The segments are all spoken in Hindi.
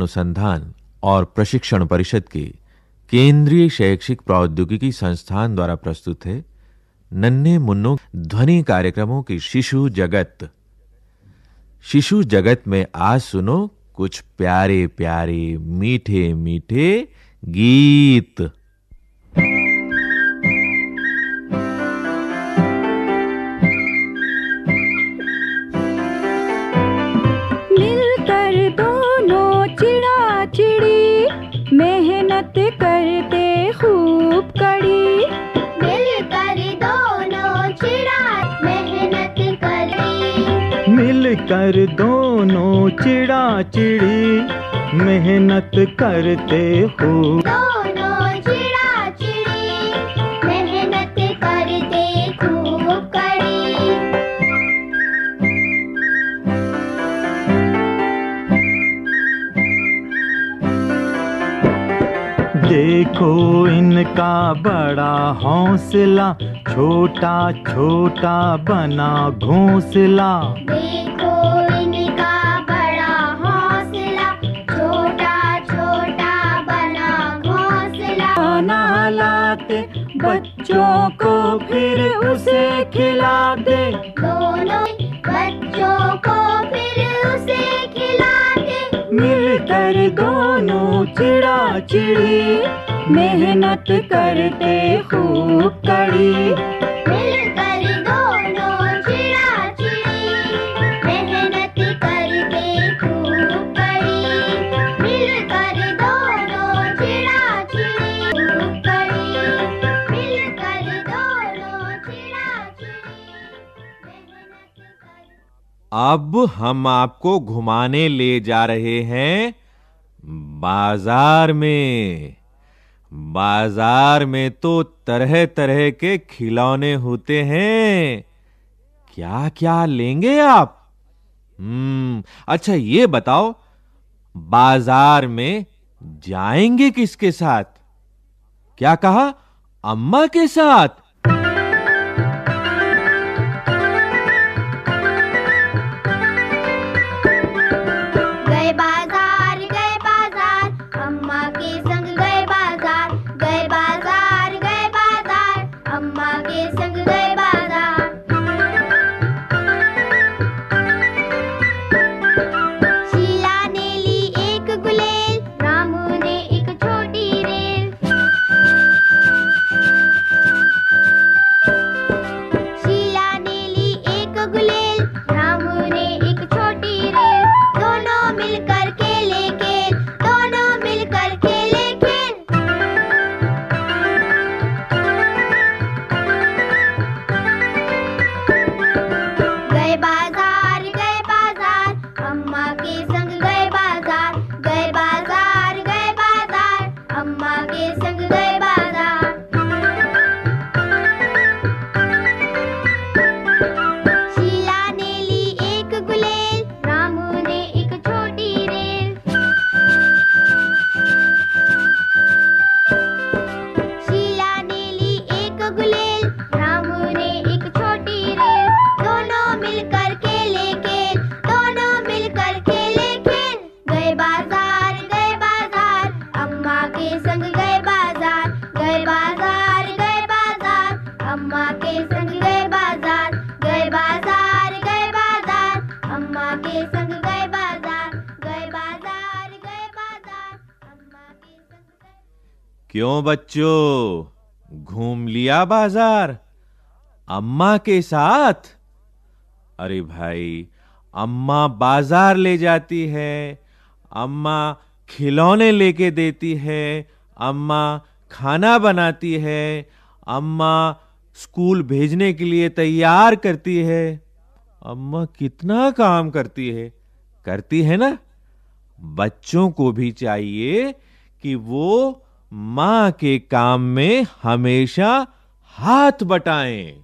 अनुसंधान और प्रशिक्षण परिषद के केंद्रीय शैक्षिक प्रौद्योगिकी संस्थान द्वारा प्रस्तुत है नन्हे मुन्नो ध्वनि कार्यक्रमों की शिशु जगत। शिशु जगत में आज सुनो कुछ प्यारे प्यारे मीठे मीठे गीत। मेहनत करते खूब कड़ी। मिलकर दोनों चिड़ा मेहनत करी। मिलकर दोनों चिड़ा चिड़ी मेहनत करते हो देखो इनका बड़ा हौसला छोटा छोटा बना घोंसला। देखो इनका बड़ा हौसला छोटा छोटा बना घोंसला। खाना लाते बच्चों को फिर उसे खिला दे दोनों बच्चों को मिलकर दोनों चिड़ा चिड़ी मेहनत करते खूब कड़ी। अब हम आपको घुमाने ले जा रहे हैं बाज़ार में। बाज़ार में तो तरह-तरह के खिलौने होते हैं। क्या-क्या लेंगे आप? हम्म अच्छा ये बताओ, बाज़ार में जाएँगे किसके साथ? क्या कहा? अम्मा के साथ? अम्मा के संग गए बाज़ार गए बाज़ार गए बाज़ार। अम्मा के संग गए बाज़ार गए बाज़ार गए बाज़ार। अम्मा के संग क्यों बच्चों, घूम लिया बाज़ार? अम्मा के साथ? अरे भाई, अम्मा बाज़ार ले जाती है, अम्मा खिलौने लेके देती है, अम्मा खाना बनाती है, अम्मा स्कूल भेजने के लिए तैयार करती है। अम्मा कितना काम करती है। करती है ना? बच्चों को भी चाहिए कि वो माँ के काम में हमेशा हाथ बटाएँ।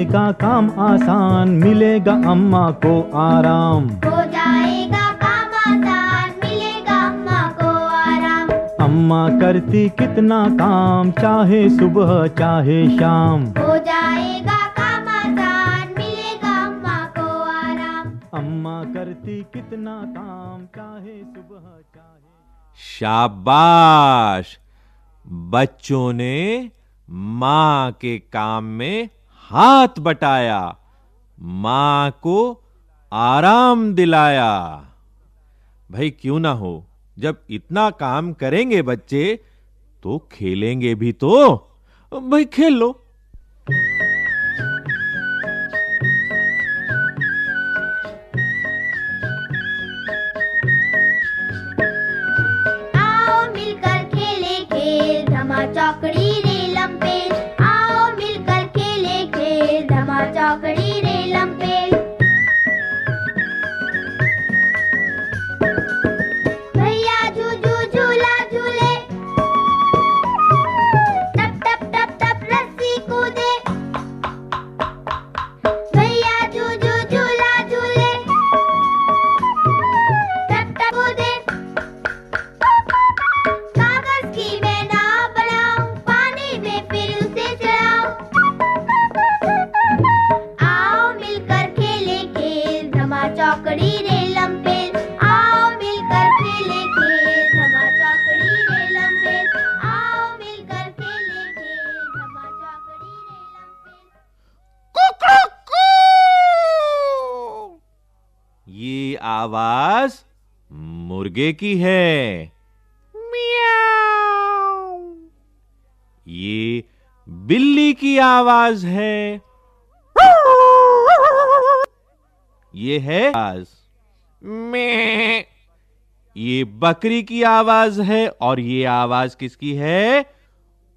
जाएगा काम आसान मिलेगा अम्मा को आराम। हो जाएगा काम आसान मिलेगा अम्मा को आराम। अम्मा करती कितना काम चाहे सुबह चाहे शाम। हो जाएगा काम आसान मिलेगा अम्मा को आराम। अम्मा करती कितना काम चाहे सुबह चाहे शाबाश! बच्चों ने माँ के काम में हाथ बटाया, माँ को आराम दिलाया। भाई क्यों ना हो, जब इतना काम करेंगे बच्चे तो खेलेंगे भी तो। भाई खेल लो। चौकड़ी रे लंपेल मुर्गे की है। मियाऊ। ये बिल्ली की आवाज़ है। ये है आवाज़। में ये बकरी की आवाज़ है और ये आवाज़ किसकी है?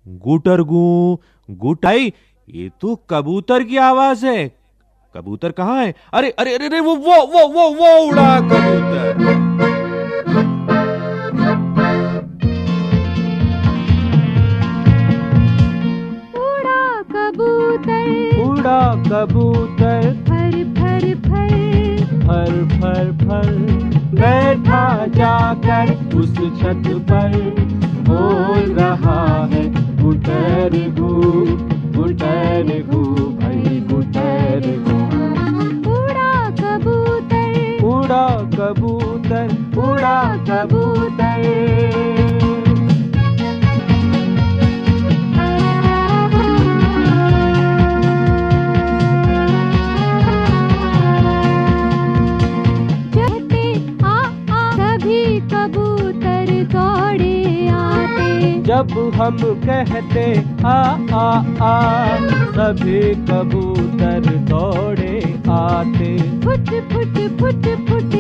गुटरगू गुटाई। ये तो कबूतर की आवाज़ है। कबूतर कहाँ है? अरे अरे अरे अरे वो वो वो वो वो उड़ा कबूतर। कबूतर। उड़ा कबूतर। फर फर फर। फर फर फर। बैठा जाकर उस छत पर बोल रहा है गुटर गु गुटर गु भाई गुटर जब हम कहते आ आ आ सभी कबूतर दौड़े आते। फुट फुट फुट फुट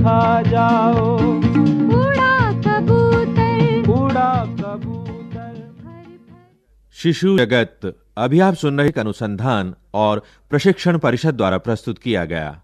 खा जाओ। उड़ा कबूतर। उड़ा कबूतर। शिशु जगत अभी आप सुन रहे अनुसंधान और प्रशिक्षण परिषद द्वारा प्रस्तुत किया गया।